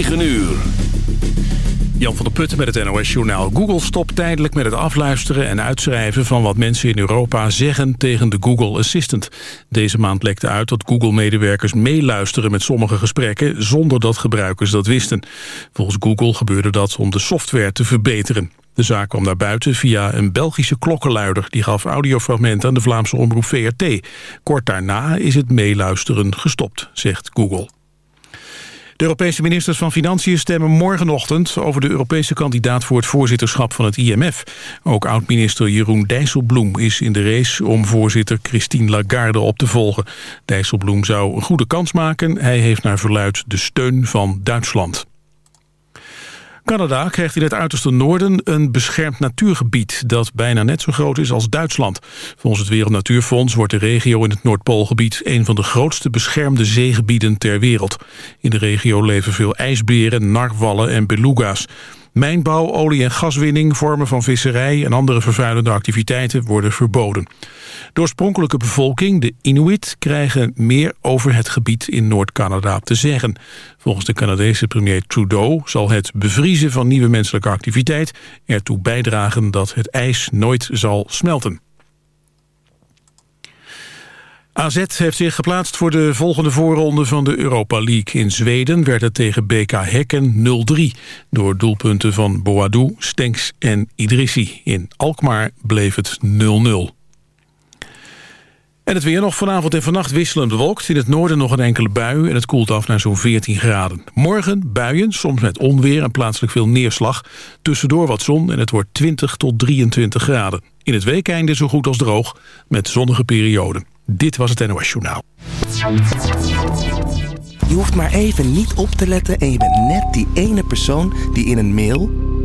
9 uur. Jan van der Putten met het NOS-journaal. Google stopt tijdelijk met het afluisteren en uitschrijven... van wat mensen in Europa zeggen tegen de Google Assistant. Deze maand lekte uit dat Google-medewerkers meeluisteren met sommige gesprekken... zonder dat gebruikers dat wisten. Volgens Google gebeurde dat om de software te verbeteren. De zaak kwam naar buiten via een Belgische klokkenluider... die gaf audiofragmenten aan de Vlaamse omroep VRT. Kort daarna is het meeluisteren gestopt, zegt Google. De Europese ministers van Financiën stemmen morgenochtend... over de Europese kandidaat voor het voorzitterschap van het IMF. Ook oud-minister Jeroen Dijsselbloem is in de race... om voorzitter Christine Lagarde op te volgen. Dijsselbloem zou een goede kans maken. Hij heeft naar verluid de steun van Duitsland. Canada krijgt in het uiterste noorden een beschermd natuurgebied... dat bijna net zo groot is als Duitsland. Volgens het Wereld Natuurfonds wordt de regio in het Noordpoolgebied... een van de grootste beschermde zeegebieden ter wereld. In de regio leven veel ijsberen, narwallen en beluga's. Mijnbouw, olie- en gaswinning, vormen van visserij... en andere vervuilende activiteiten worden verboden. De oorspronkelijke bevolking, de Inuit, krijgen meer over het gebied in Noord-Canada te zeggen. Volgens de Canadese premier Trudeau zal het bevriezen van nieuwe menselijke activiteit ertoe bijdragen dat het ijs nooit zal smelten. AZ heeft zich geplaatst voor de volgende voorronde van de Europa League. In Zweden werd het tegen BK Hekken 0-3... door doelpunten van Boadou, Stenks en Idrissi. In Alkmaar bleef het 0-0. En het weer nog vanavond en vannacht wisselend bewolkt. In het noorden nog een enkele bui en het koelt af naar zo'n 14 graden. Morgen buien, soms met onweer en plaatselijk veel neerslag. Tussendoor wat zon en het wordt 20 tot 23 graden. In het weekeinde zo goed als droog, met zonnige perioden. Dit was het NOS Journaal. Je hoeft maar even niet op te letten en je bent net die ene persoon die in een mail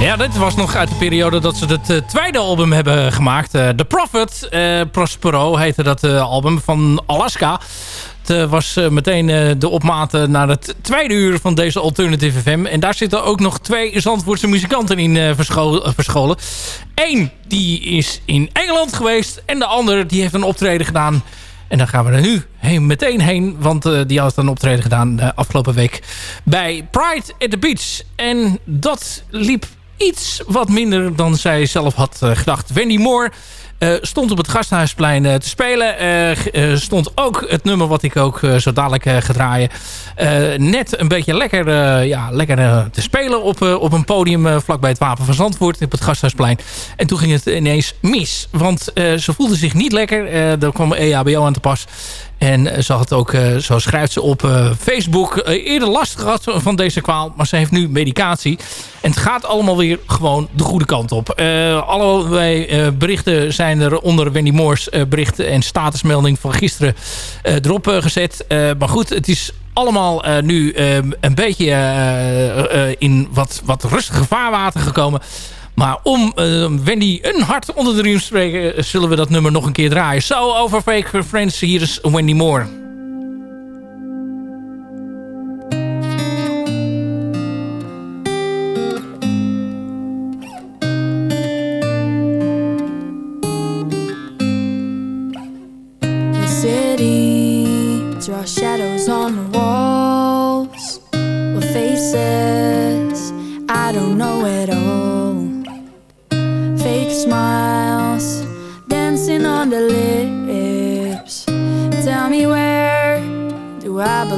Ja, dit was nog uit de periode dat ze het eh, tweede album hebben gemaakt. Eh, The Prophet, eh, Prospero heette dat album van Alaska. Het was meteen de opmaat naar het tweede uur van deze Alternative FM. En daar zitten ook nog twee Zandvoortse muzikanten in verscholen. Eén die is in Engeland geweest en de ander die heeft een optreden gedaan en dan gaan we er nu heen, meteen heen. Want uh, die had een optreden gedaan uh, afgelopen week bij Pride at the Beach. En dat liep iets wat minder dan zij zelf had uh, gedacht. Wendy Moore stond op het Gasthuisplein uh, te spelen. Uh, stond ook het nummer wat ik ook zo dadelijk ga draaien. net een beetje lekker, ja, lekker te spelen op, op een podium vlakbij het Wapen van Zandvoort. Op het Gasthuisplein. En toen ging het ineens mis. Want ze voelde zich niet lekker. er kwam EHBO aan te pas. En ze had ook, zo schrijft ze op Facebook, eerder last gehad van deze kwaal. Maar ze heeft nu medicatie. En het gaat allemaal weer gewoon de goede kant op. allerlei berichten zijn er onder Wendy Moore's uh, bericht en statusmelding van gisteren uh, erop uh, gezet. maar goed, het is allemaal nu een beetje in wat, wat rustige vaarwater gekomen. Maar om Wendy een hart onder de riem te spreken... zullen we dat nummer nog een keer draaien. Zo over Fake Friends, hier is Wendy Moore.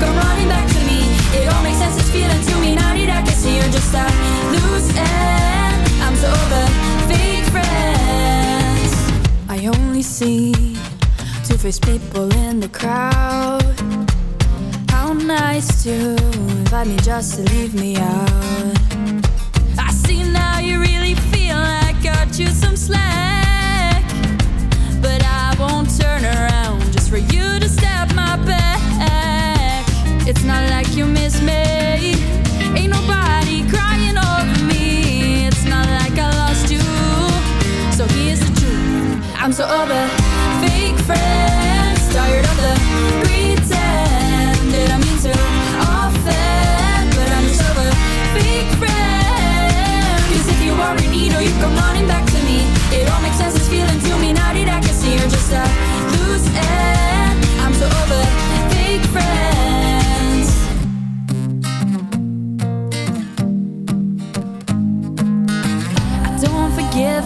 come running back to me, it all makes sense. It's feeling to me. Now that I can see you're just a loose end. I'm so over fake friends. I only see two-faced people in the crowd. How nice to invite me just to leave me out. I see now you really feel I got you some slack, but I won't turn around just for you to stab my back. It's not like you miss me. Ain't nobody crying over me. It's not like I lost you. So here's the truth. I'm so over fake friends, tired of the pretend. Did I mean to offend? But I'm just over fake friends. Cause if you are in need or you come running back to me, it all makes sense. It's feeling to me now that I can see you're just a loose end. I'm so over fake friends.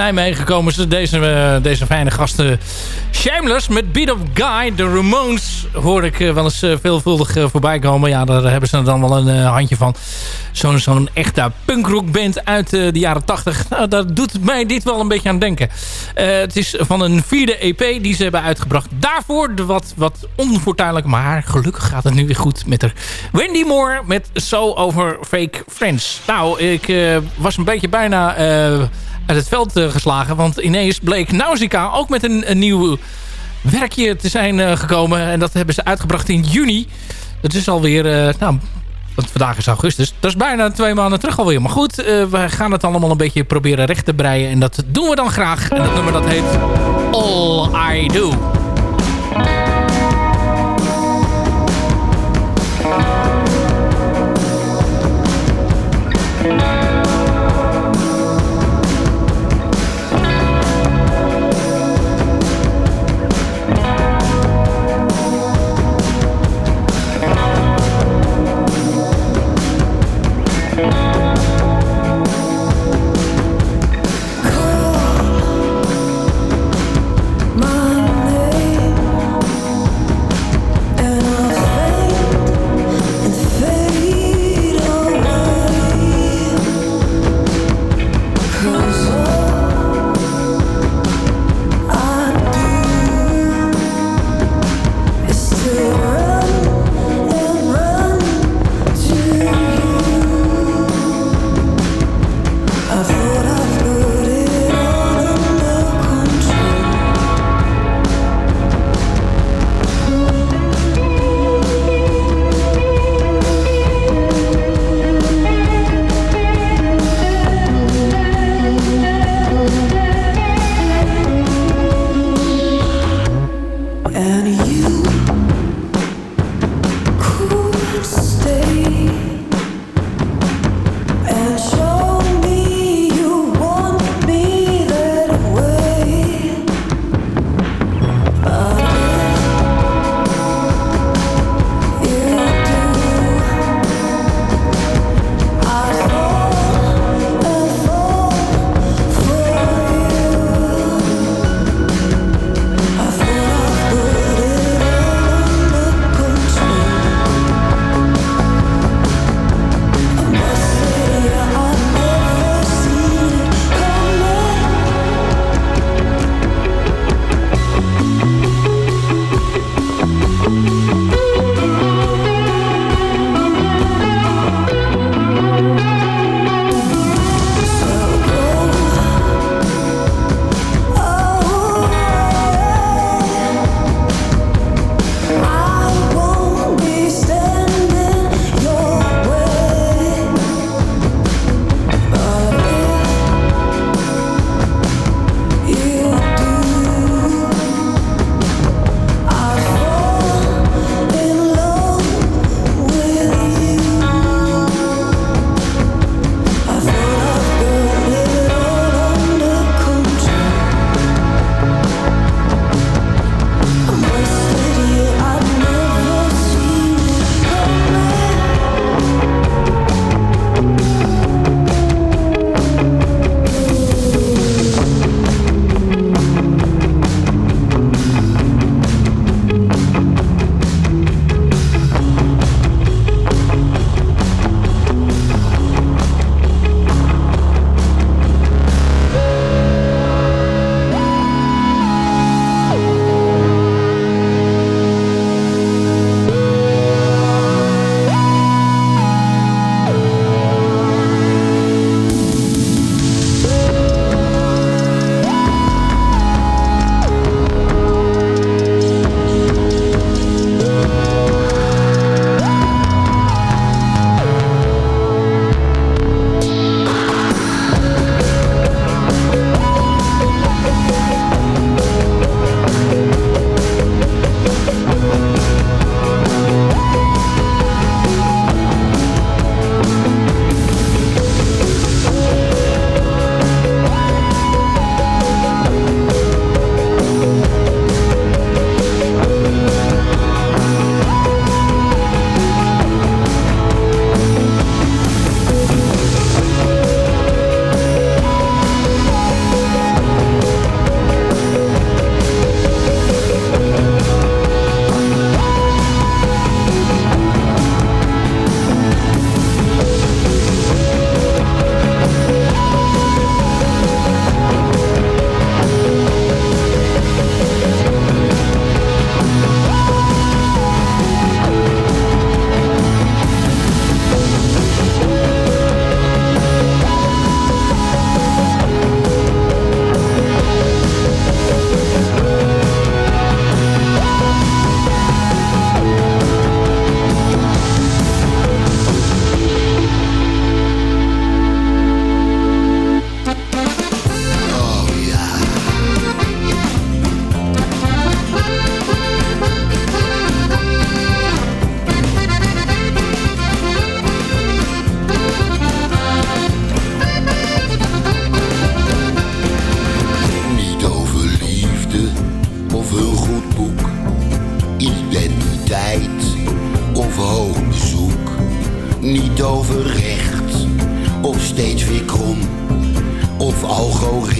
Nijmegen komen ze, deze, eh, deze fijne gasten. Shameless met Beat of Guy. De Ramones hoor ik eh, wel eens uh, veelvuldig voorbij komen. Ja, daar hebben ze dan wel een handje van. Zo'n zo'n echte punkrockband uit de jaren 80. Nou, daar doet mij dit wel een beetje aan denken. het is van een vierde EP die ze hebben uitgebracht. Daarvoor de wat, wat onfortuinlijk, maar gelukkig gaat het nu weer goed met haar. Wendy Moore met So Over Fake Friends. Nou, ik was een beetje bijna uit het veld uh, geslagen. Want ineens bleek Nausicaa ook met een, nieuw werkje te zijn uh, gekomen. En dat hebben ze uitgebracht in juni. Dat is alweer... Uh, nou, want vandaag is augustus. Dat is bijna twee maanden terug alweer. Maar goed, we gaan het allemaal een beetje proberen recht te breien. En dat doen we dan graag. En dat nummer dat heet All I Do.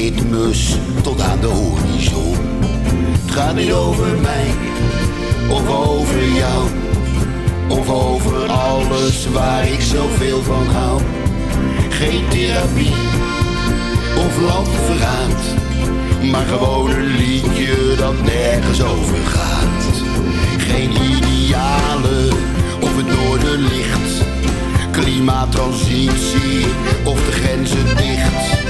Ritmes tot aan de horizon. Het gaat niet over mij of over jou. Of over alles waar ik zoveel van hou. Geen therapie of landverraad. Maar gewoon een liedje dat nergens over gaat. Geen idealen of het noorden licht. Klimaattransitie of de grenzen dicht.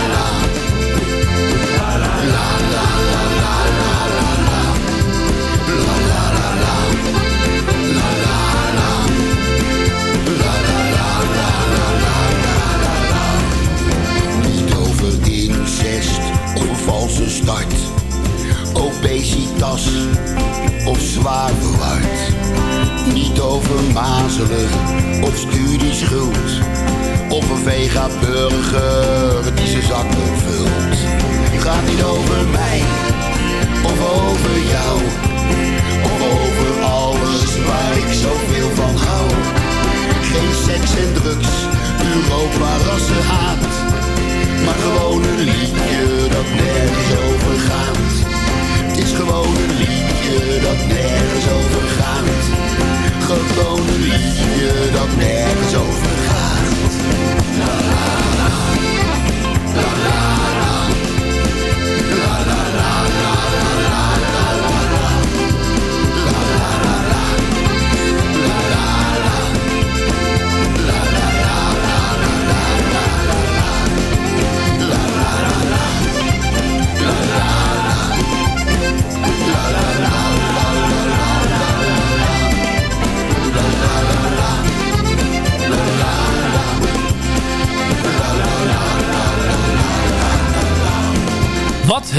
valse start. Obesitas of zwaar verward. Niet over mazelen of studieschuld. Of een vega-burger die zijn zakken vult. Gaat niet over mij of over jou. Of over alles waar ik zoveel van hou. Geen seks en drugs, Europa rassenhaat. Maar gewoon een liedje dat nergens over gaat. Het is gewoon een liedje dat nergens over gaat. Gewoon een liedje dat nergens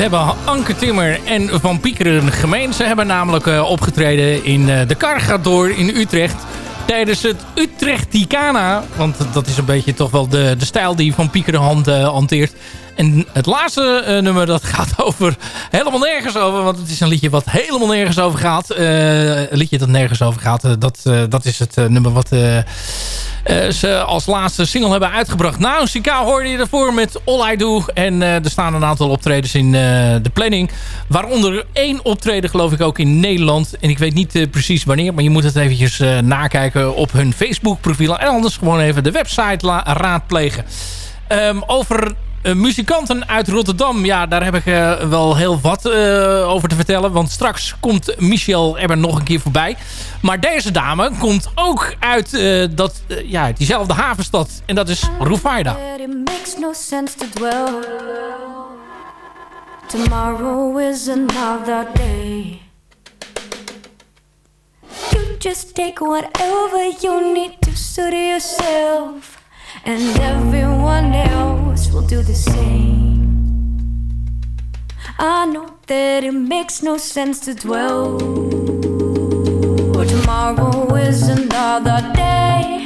hebben Anke Timmer en Van Piekeren gemeen? Ze hebben namelijk eh, opgetreden in eh, de Cargador in Utrecht. Tijdens het Utrechticana. Want dat is een beetje toch wel de, de stijl die Van Piekeren hand, eh, hanteert. En het laatste nummer dat gaat over helemaal nergens over. Want het is een liedje wat helemaal nergens over gaat. Een liedje dat nergens over gaat. dat, dat is het nummer wat ze als laatste single hebben uitgebracht. Nou, Sika hoorde je ervoor met All I Do. En eh, er staan een aantal optredens in eh, de planning. Waaronder één optreden geloof ik ook in Nederland. En ik weet niet eh, precies wanneer. Maar je moet het eventjes eh, nakijken op hun Facebook profiel. En anders gewoon even de website raadplegen. Ehm, over eh, muzikanten uit Rotterdam. Ja, daar heb ik eh, wel heel wat eh, over te vertellen. Want straks komt Michel er nog een keer voorbij. Maar deze dame komt ook uit dat, ja, diezelfde havenstad. En dat is makes no to. Tomorrow is another day. You just take whatever you need to suit yourself, and everyone else will do the same. I know that it makes no sense to dwell. Tomorrow is another day.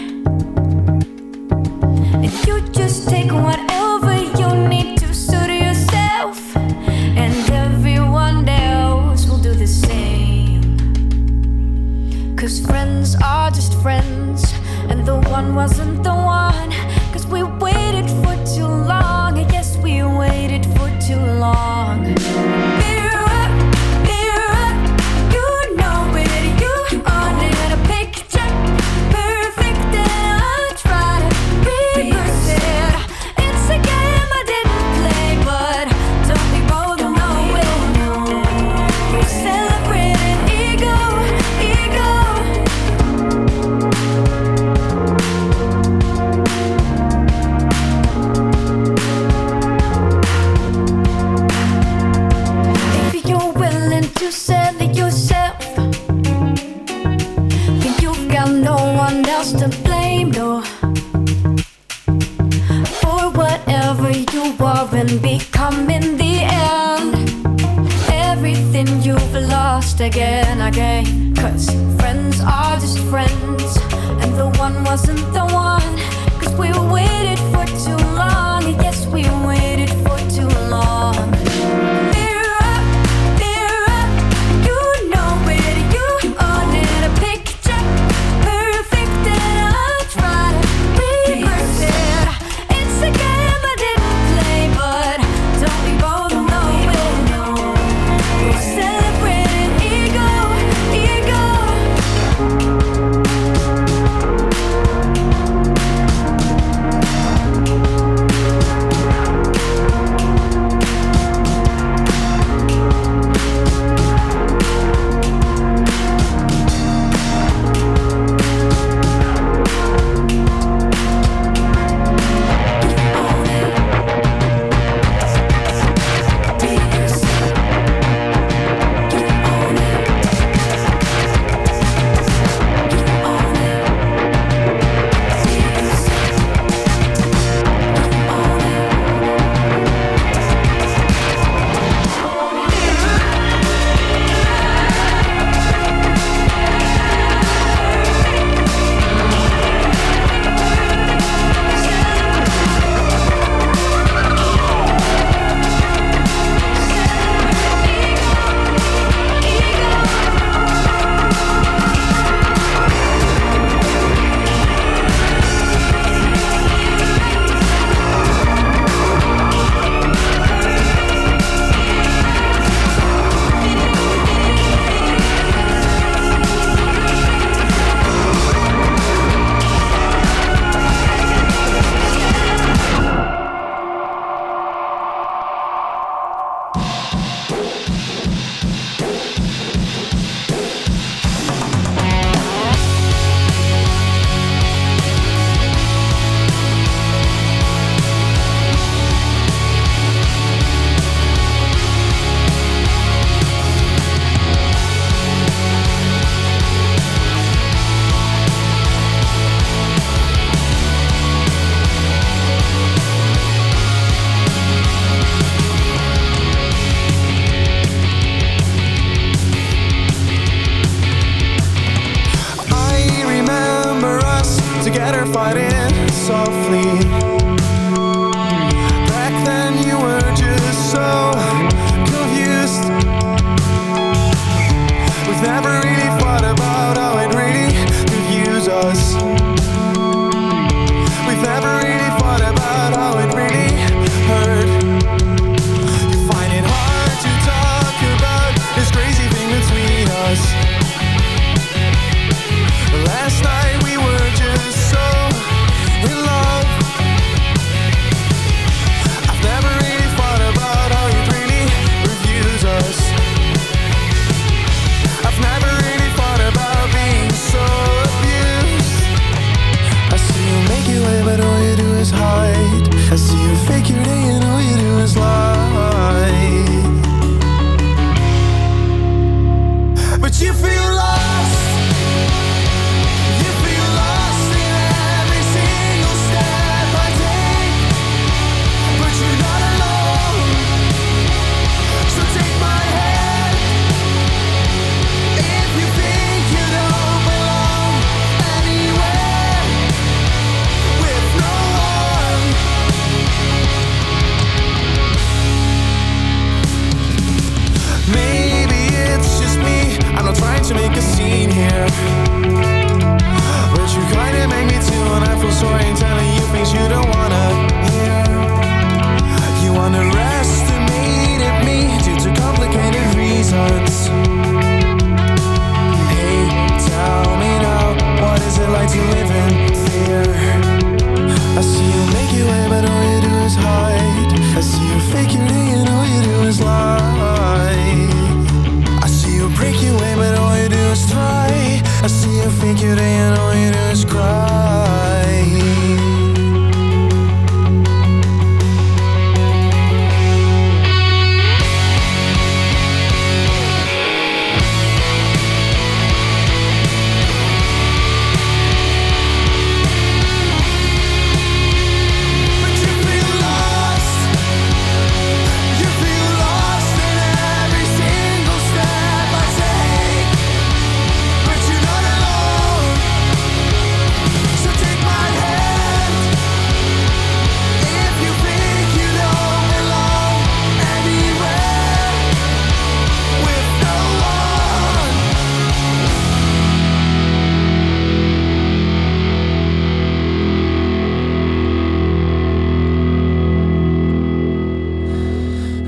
And you just take whatever you need to suit yourself, and everyone else will do the same. Cause friends are just friends, and the one wasn't the one.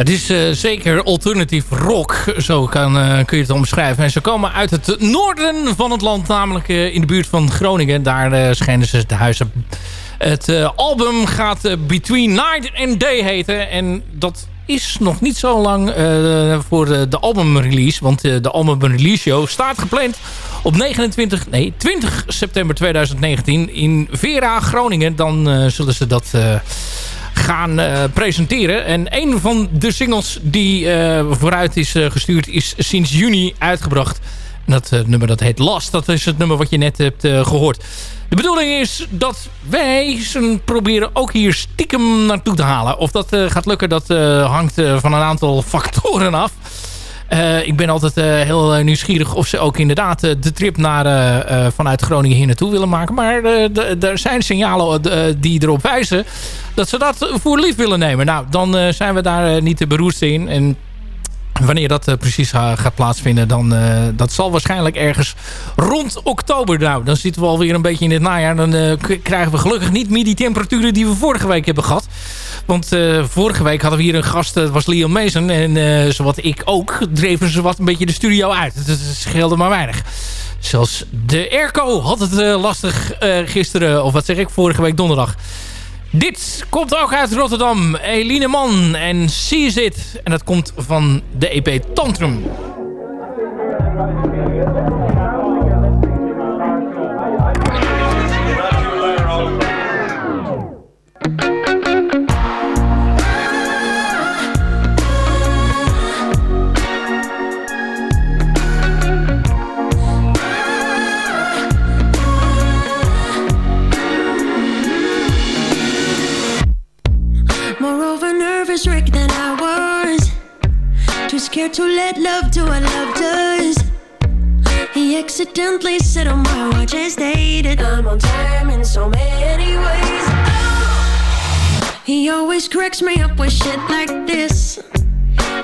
Het is uh, zeker alternatief rock, zo kan, uh, kun je het omschrijven. En ze komen uit het noorden van het land, namelijk uh, in de buurt van Groningen. Daar schijnen ze de huizen. Het album gaat Between Night and Day heten. En dat is nog niet zo lang voor de, de albumrelease. Want de albumrelease show staat gepland op 29, nee, 20 september 2019 in Vera, Groningen. Dan zullen ze dat gaan uh, presenteren. En een van de singles die uh, vooruit is uh, gestuurd is sinds juni uitgebracht. Dat nummer dat heet Last. Dat is het nummer wat je net hebt gehoord. De bedoeling is dat wij ze proberen ook hier stiekem naartoe te halen. Of dat gaat lukken, dat hangt van een aantal factoren af. Uh, ik ben altijd uh, heel nieuwsgierig of ze ook inderdaad de trip naar, vanuit Groningen hier naartoe willen maken. Maar er zijn signalen die erop wijzen dat ze dat voor lief willen nemen. Nou, dan zijn we daar niet te beroerd in. En Wanneer dat precies gaat plaatsvinden, dan dat zal waarschijnlijk ergens rond oktober. Nou, dan zitten we alweer een beetje in het najaar. Dan krijgen we gelukkig niet meer die temperaturen die we vorige week hebben gehad. Want vorige week hadden we hier een gast, dat was Liam Mason. En zowat ik ook, dreven ze wat een beetje de studio uit. Het scheelde maar weinig. Zelfs de airco had het lastig gisteren, of wat zeg ik, vorige week donderdag. Dit komt ook uit Rotterdam. Eline Man en Sees It. En dat komt van de EP Tantrum. Scared to let love do what love does. He accidentally said on my watch and stated I'm on time in so many ways. Oh. He always cracks me up with shit like this.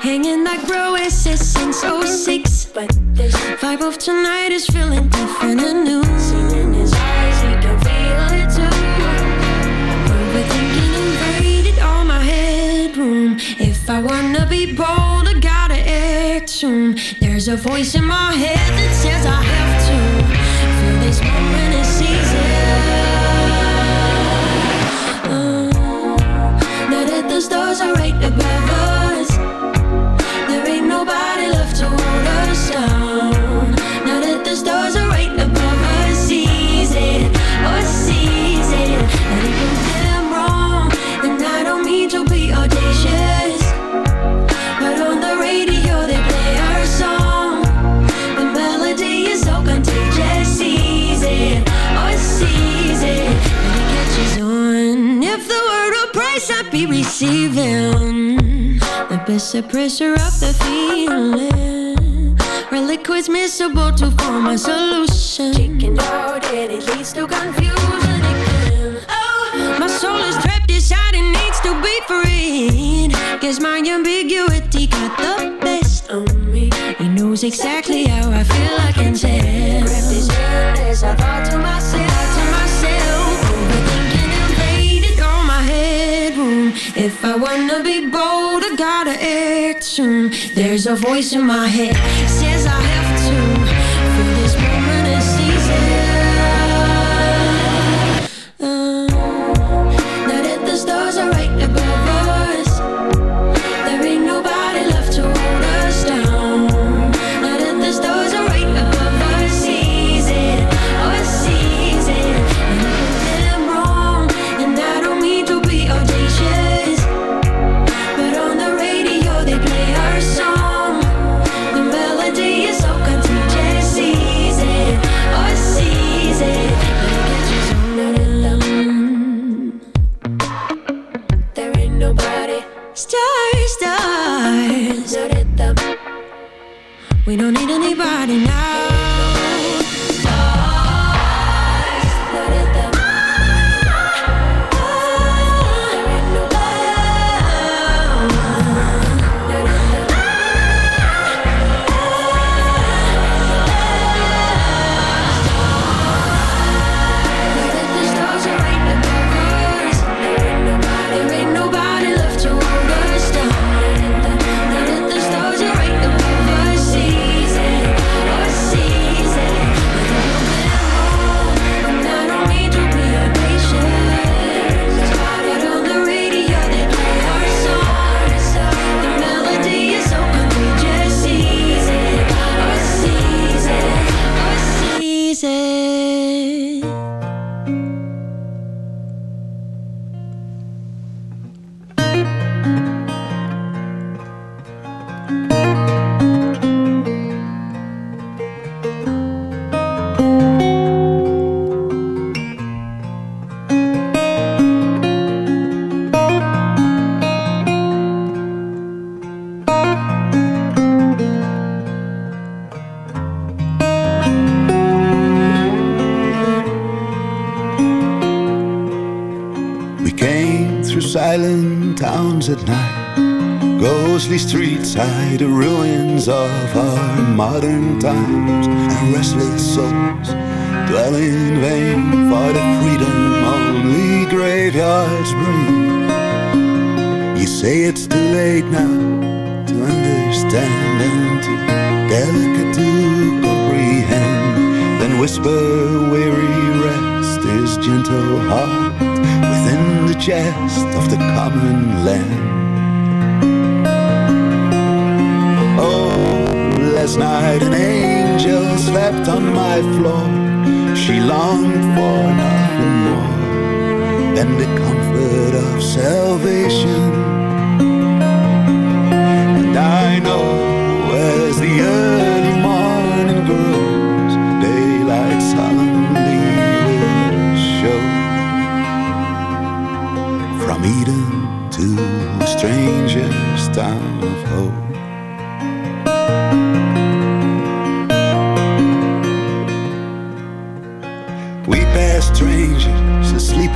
Hanging like bro SS since 06. But this vibe of tonight is feeling different and new. If I wanna be bold, I got tune. Mm, there's a voice in my head that says I have to feel this moment of the feeling. Reliquids miserable to form a solution. Chicken out, and it leads to confusion again. Oh, my soul is trapped inside and needs to be freed. Guess my There's a voice in my head says I have to feel this moment and seize. We don't need anybody now. Hide the ruins of our modern times, and restless souls dwell in vain for the freedom only graveyards bring. You say it's too late now to understand and too delicate to comprehend. Then whisper, weary rest is gentle heart within the chest of the common land. Last night an angel slept on my floor. She longed for nothing more than the comfort of salvation. And I know as the early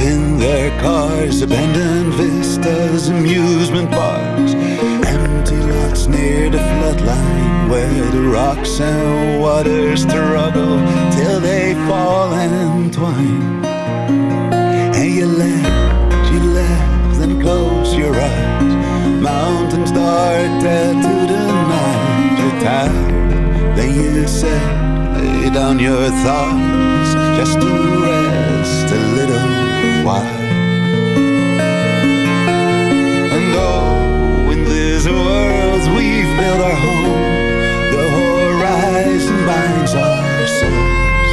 in their cars, abandoned vistas, amusement parks, empty lots near the floodline where the rocks and waters struggle till they fall and. And you laughed, you laughed, then close your eyes. Mountains dead to the night. You're tired, then you said, lay down your thoughts just to rest And oh, in this world we've built our home, the horizon binds our souls.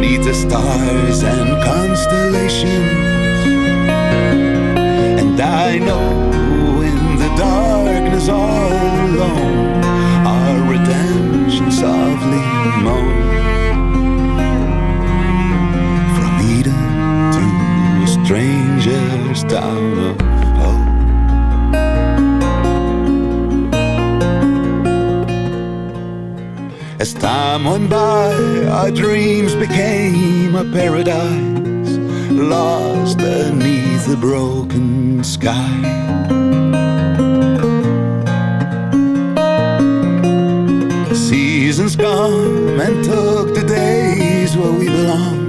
Neath the stars and constellations. And I know in the darkness all alone, our redemption softly moans. Stranger's town of hope. As time went by, our dreams became a paradise, lost beneath the broken sky. Seasons come and took the days where we belong.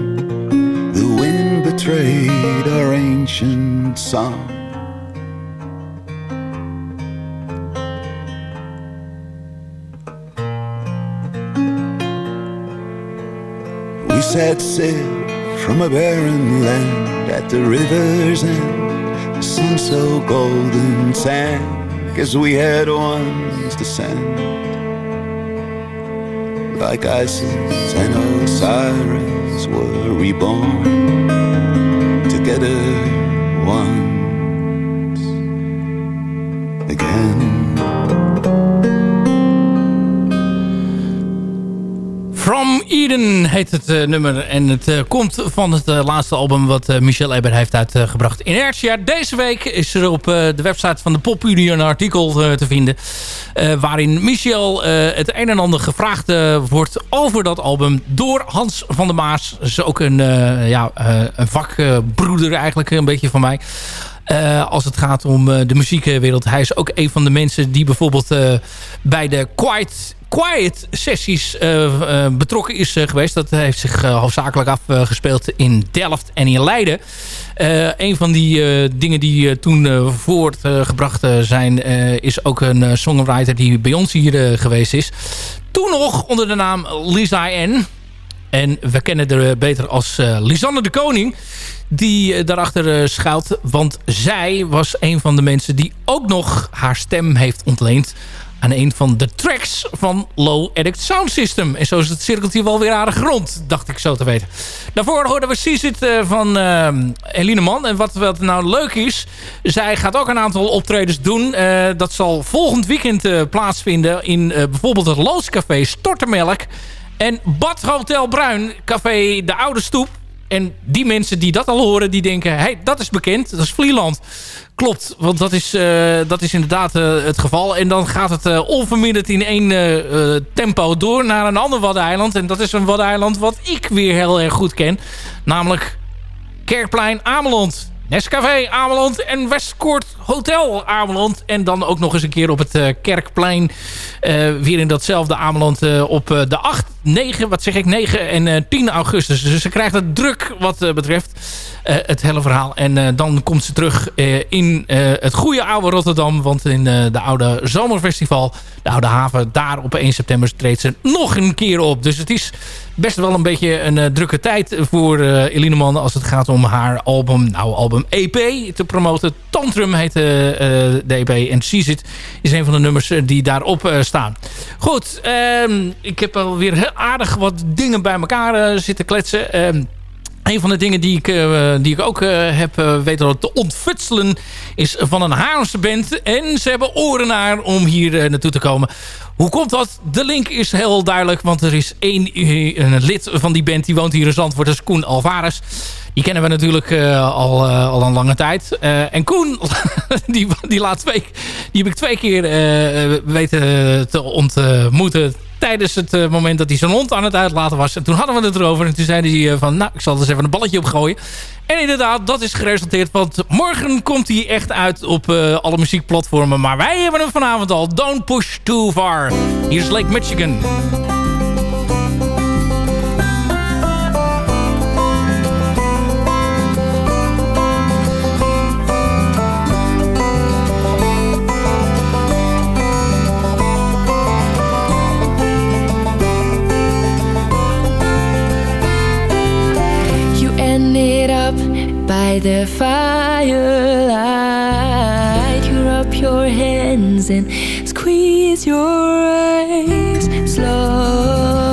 Our ancient song. We set sail from a barren land at the river's end. The sun so golden sank as we had once descend. Like Isis and Osiris were reborn together heet het eh, nummer. En het eh, komt van het eh, laatste album wat Michel Eber heeft uitgebracht. Inertia. Deze week is er op de website van de Populie een artikel te vinden. waarin Michel het een en ander gevraagd wordt over dat album. Door Hans van der Maas. Dat is ook een, ja, een vakbroeder eigenlijk een beetje van mij. Eh, als het gaat om eh, de muziekwereld. Hij is ook een van de mensen die bijvoorbeeld eh, bij de Quiet, Quiet sessies betrokken is geweest. Dat heeft zich hoofdzakelijk afgespeeld in Delft en in Leiden. Een van die dingen die toen voortgebracht zijn... is ook een songwriter die bij ons hier geweest is. Toen nog onder de naam Lisa N. En we kennen haar eh, beter als eh, Lisanne de Koning. Die eh, daarachter eh, schuilt. Want zij was een van de mensen die ook nog haar stem heeft ontleend aan een van de tracks van Low Addict Sound System. En zo is het cirkeltje wel weer aardig rond, dacht ik zo te weten. Daarvoor hoorden we Seasit uh, van uh, Eline Man. En wat, wat nou leuk is, zij gaat ook een aantal optredens doen. Uh, dat zal volgend weekend plaatsvinden in bijvoorbeeld het Looscafé Stortermelk. En Bad Hotel Bruin, café De Oude Stoep. En die mensen die dat al horen, die denken... hey, dat is bekend, dat is Vlieland. Klopt, want dat is, uh, dat is inderdaad uh, het geval. En dan gaat het uh, onverminderd in één tempo door naar een ander Waddeneiland. En dat is een Waddeneiland wat ik weer heel erg goed ken. Namelijk Kerkplein Ameland. Nescafé Ameland en Westcourt Hotel Ameland. En dan ook nog eens een keer op het uh, Kerkplein. Uh, weer in datzelfde Ameland uh, op de 8, 9, wat zeg ik, 9 en 10 augustus. Dus ze krijgt het druk wat betreft het hele verhaal. En dan komt ze terug in het goede oude Rotterdam. Want in de oude zomerfestival, de oude haven, daar op 1 september treedt ze nog een keer op. Dus het is best wel een beetje een drukke tijd voor Eline Man als het gaat om haar album, nou album EP te promoten. Tantrum heet de EP en Seasit is een van de nummers die daarop staan. Goed, um, ik heb alweer aardig wat dingen bij elkaar zitten kletsen. Een van de dingen die ik, uh, die ik ook uh, heb uh, weten te ontfutselen... is van een Haarlemse band. En ze hebben oren naar om hier naartoe te komen. Hoe komt dat? De link is heel duidelijk. Want er is één lid van die band. Die woont hier in Zandvoort. Dat is Koen Alvarez. Die kennen we natuurlijk al, al een lange tijd. en Koen, die, die, laat twee, die heb ik twee keer weten te ontmoeten tijdens het uh, moment dat hij zijn hond aan het uitlaten was. En toen hadden we het erover. En toen zei hij uh, van, nou, ik zal er eens even een balletje op gooien. En inderdaad, dat is geresulteerd. Want morgen komt hij echt uit op uh, alle muziekplatformen. Maar wij hebben hem vanavond al. Don't push too far. Hier is Lake Michigan. By the firelight. You rub your hands and squeeze your eyes slowly.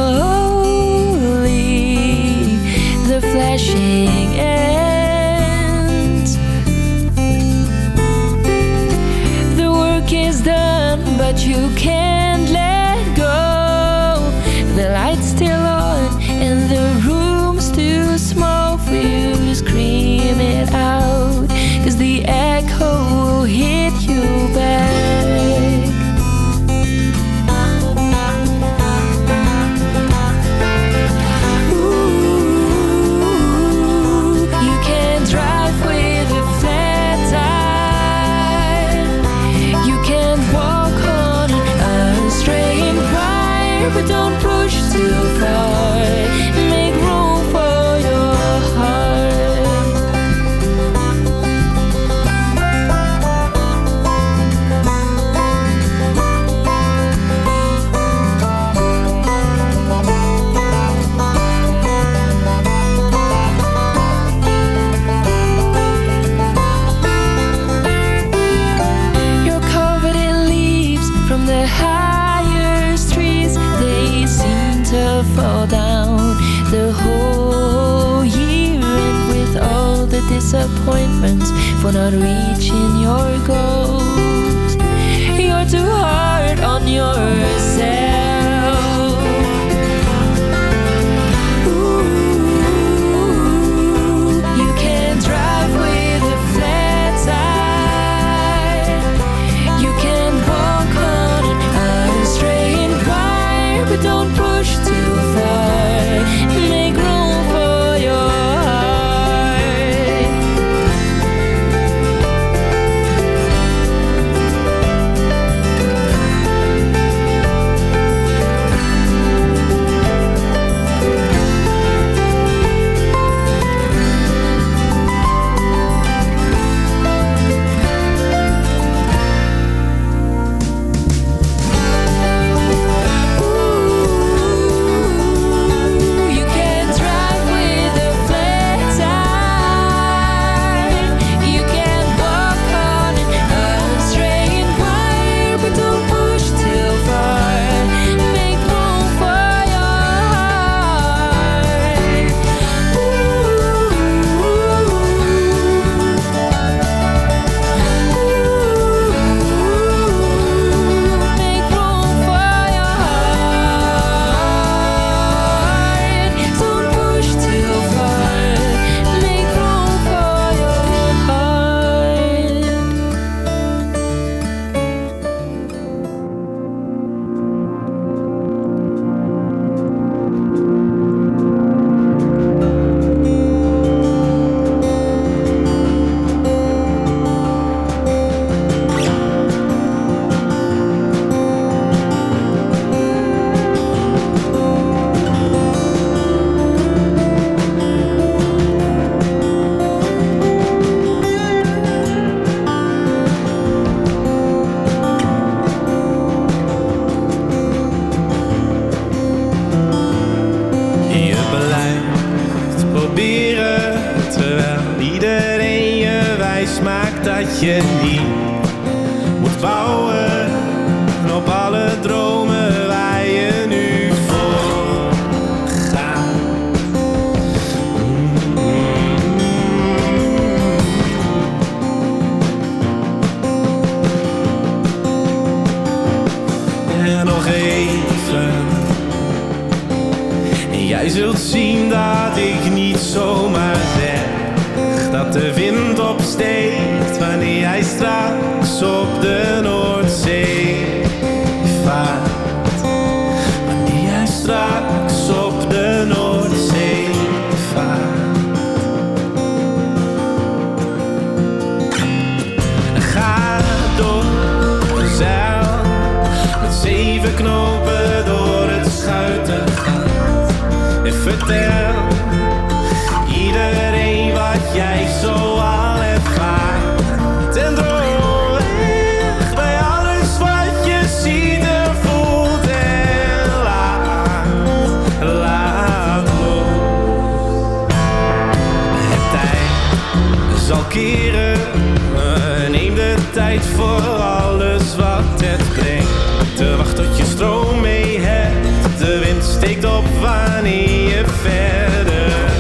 Eh, Neem de tijd voor alles wat het brengt. Te wachten tot je stroom mee hebt. De wind steekt op wanneer je verder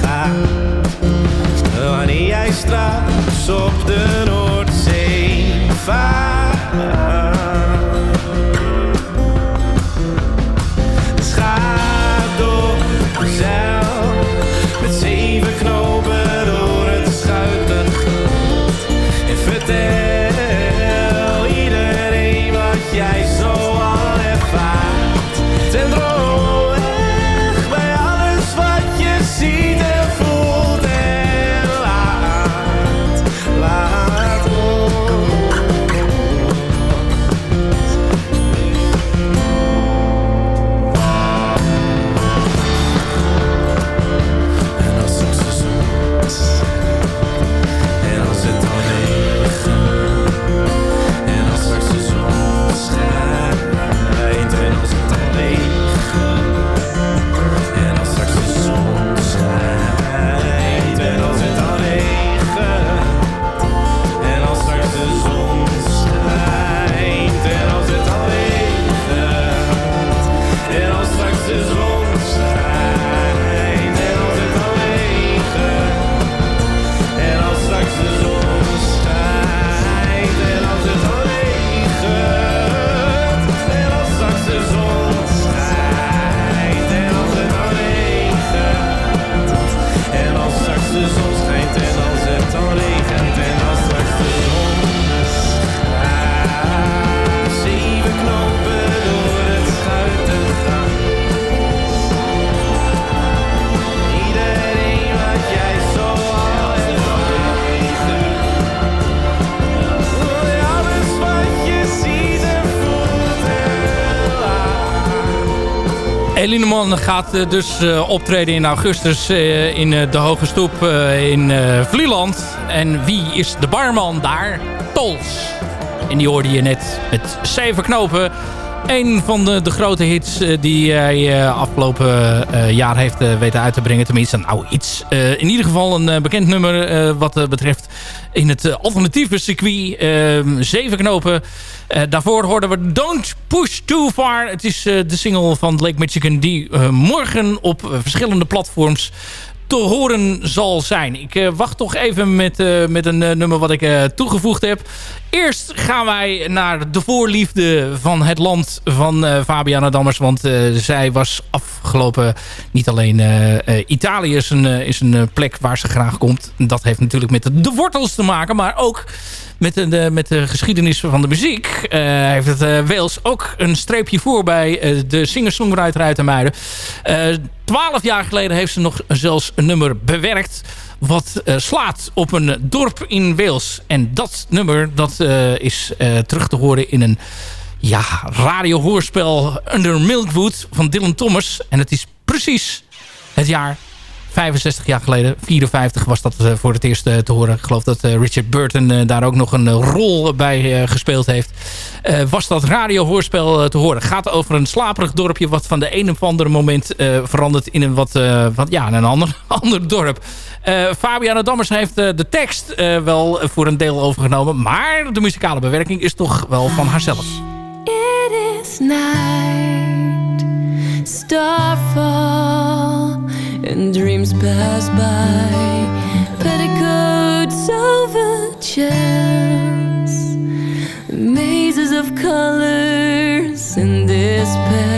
gaat. Wanneer jij straks op de Noordzee vaart. Gaat eh, dus eh, optreden in augustus eh, in de Hoge Stoep in Vlieland. En wie is de barman daar? Tols. En die hoorde je net met zeven knopen. Een van de, de grote hits eh, die hij eh, afgelopen eh, jaar heeft weten uit te brengen. Tenminste, nou iets. In ieder geval een bekend nummer wat betreft in het alternatieve circuit. Ehm, zeven knopen. Daarvoor hoorden we Don't Push Too Far. Het is de single van Lake Michigan die morgen op verschillende platforms te horen zal zijn. Ik wacht toch even met, met een nummer wat ik toegevoegd heb. Eerst gaan wij naar de voorliefde van het land van eh Fabiana Dammers. Want eh, zij was afgelopen niet alleen eh, Italië is een, is een plek waar ze graag komt. Dat heeft natuurlijk met de, wortels te maken. Maar ook met de, met de geschiedenis van de muziek. heeft het Wales ook een streepje voor bij de singer-songwriter uit de Muiden. Eh, Twaalf jaar geleden heeft ze nog zelfs een nummer bewerkt wat eh, slaat op een dorp in Wales. En dat nummer dat, eh, is eh, terug te horen in een ja, radiohoorspel Under Milkwood van Dylan Thomas. En het is precies het jaar 65 jaar geleden, 54 was dat eh, voor het eerst eh, te horen. Ik geloof dat eh, Richard Burton daar ook nog een rol bij gespeeld heeft. Was dat radiohoorspel te horen. Gaat over een slaperig dorpje wat van de een of andere moment verandert in een wat, wat ja, een ander, ander dorp. Fabiana Dammers heeft de tekst wel voor een deel overgenomen. Maar de muzikale bewerking is toch wel van haarzelf. It is night, starfall, and dreams pass by. Petticoats over chairs, mazes of colors and despairs.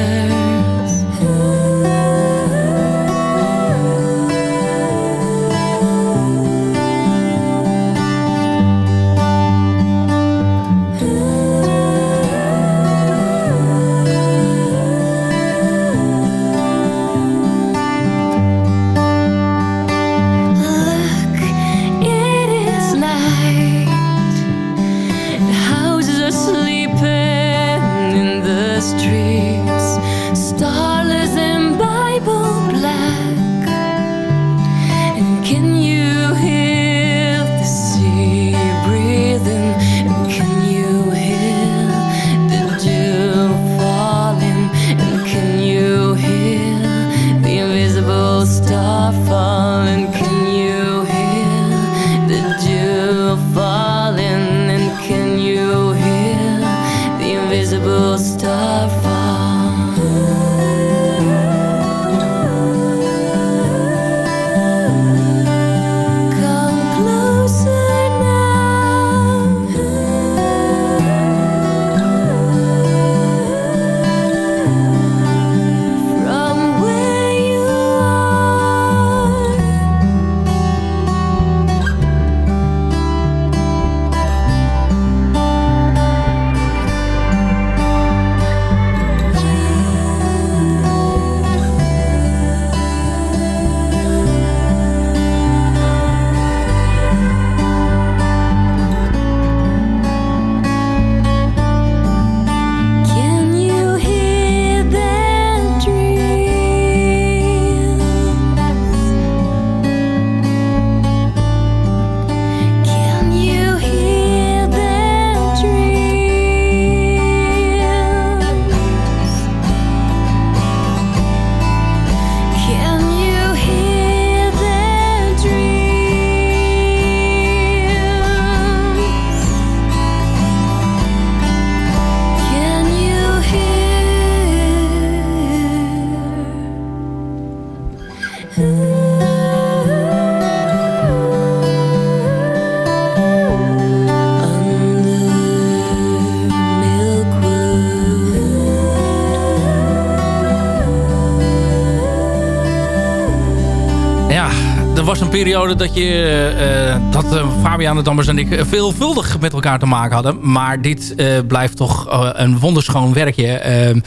Periode dat, je, eh, dat uh, Fabian Dammers en ik veelvuldig met elkaar te maken hadden. Maar dit eh, blijft toch eh, een wonderschoon werkje. Ehm,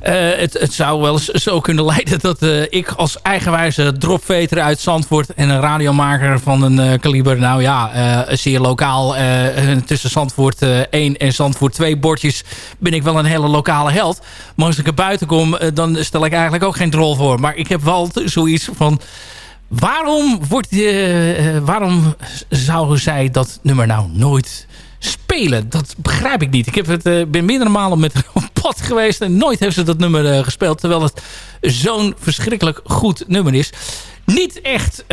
eh, het, het zou wel eens zo kunnen leiden dat eh, ik als eigenwijze dropveter uit Zandvoort... en een radiomaker van een eh, kaliber, nou ja, eh, zeer lokaal... eh, tussen Zandvoort eh, 1 en Zandvoort 2 bordjes ben ik wel een hele lokale held. Maar als ik er buiten kom, eh, dan stel ik eigenlijk ook geen drol voor. Maar ik heb wel zoiets van... Waarom, wordt, eh, waarom zouden zij dat nummer nou nooit spelen? Dat begrijp ik niet. Ik heb het, eh, ben meerdere malen met pad geweest... en nooit heeft ze dat nummer gespeeld... terwijl het zo'n verschrikkelijk goed nummer is. Niet echt,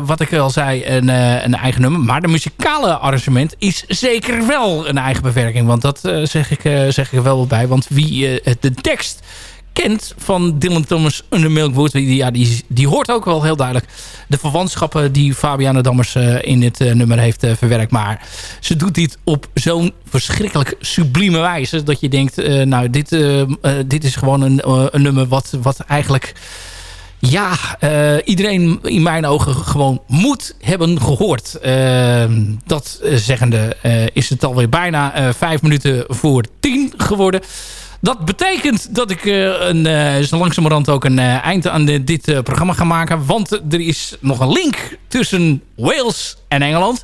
wat ik al zei, een, een eigen nummer... maar de muzikale arrangement is zeker wel een eigen bewerking. Want dat zeg, ik, zeg ik er wel bij. Want wie de tekst kent van Dylan Thomas Under Milkwood... Die, ja, die, die hoort ook wel heel duidelijk de verwantschappen... die Fabiana Dammers eh, in dit eh, nummer heeft eh, verwerkt. Maar ze doet dit op zo'n verschrikkelijk sublieme wijze... dat je denkt, nou, dit, dit is gewoon een, een nummer wat, wat eigenlijk... Ja, iedereen in mijn ogen gewoon moet hebben gehoord. Eh, dat zeggende is het alweer bijna vijf minuten voor tien geworden. Dat betekent dat ik eh, een, eh, zo langzamerhand ook een eh, eind aan dit programma ga maken. Want er is nog een link tussen Wales en Engeland.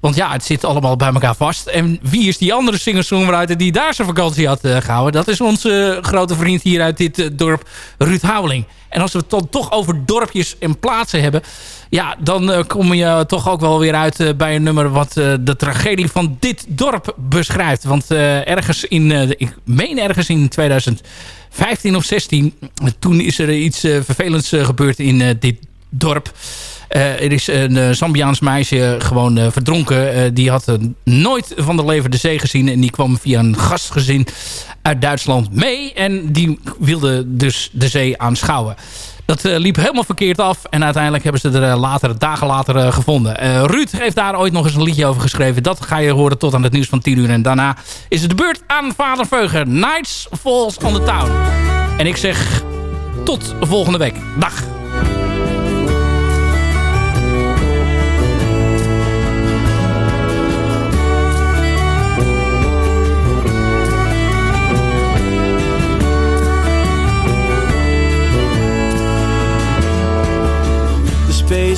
Want ja, het zit allemaal bij elkaar vast. En wie is die andere singer-songwriter die daar zijn vakantie had eh, gehouden? Dat is onze grote vriend hier uit dit dorp, Ruud Houweling. En als we het dan toch over dorpjes en plaatsen hebben... ja, dan eh, kom je toch ook wel weer uit eh, bij een nummer... wat eh, de tragedie van dit dorp beschrijft. Want ergens in, ik meen ergens in 2015 of 16... toen is er iets vervelends gebeurd in dit dorp... Er is een eh, Zambiaans meisje gewoon verdronken. Die had nooit van de leven de zee gezien. En die kwam via een gastgezin uit Duitsland mee. En die wilde dus de zee aanschouwen. Dat eh, liep helemaal verkeerd af. En uiteindelijk hebben ze er eh, later, dagen later eh, gevonden. Ruud heeft daar ooit nog eens een liedje over geschreven. Dat ga je horen tot aan het nieuws van 10 uur. En daarna is het de beurt aan Vader Veuger. Nights Falls on the Town. En ik zeg tot volgende week. Dag.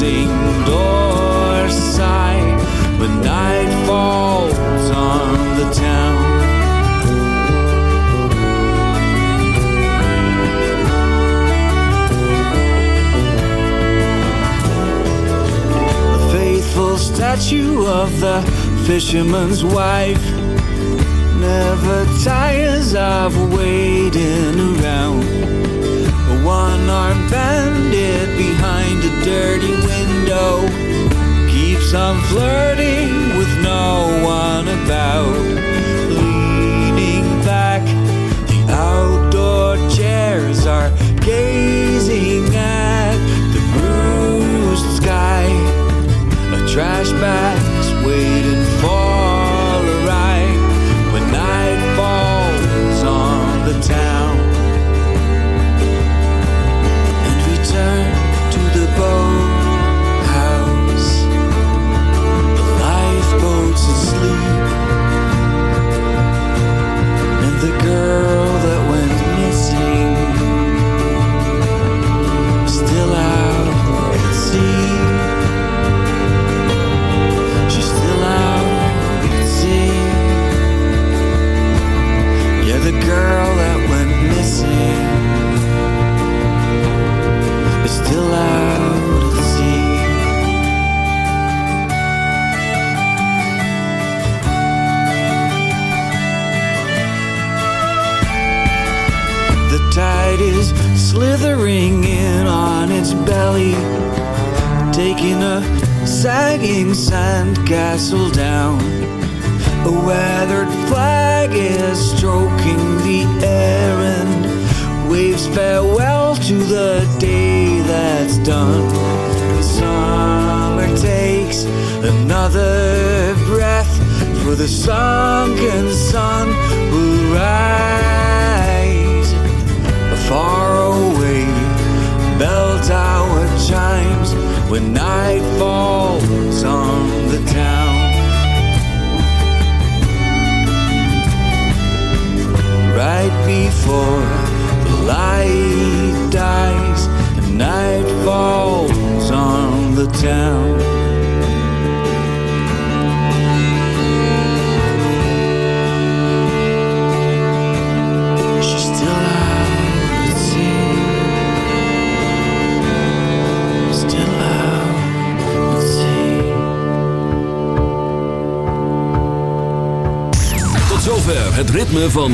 closing doors sigh when night falls on the town. The faithful statue of the fisherman's wife never tires of waiting around. One-armed bandit behind a dirty window keeps on flirting with no one about. Leaning back, the outdoor chairs are gazing at the bruised sky. A trash bag's waiting for a ride when night falls on the town.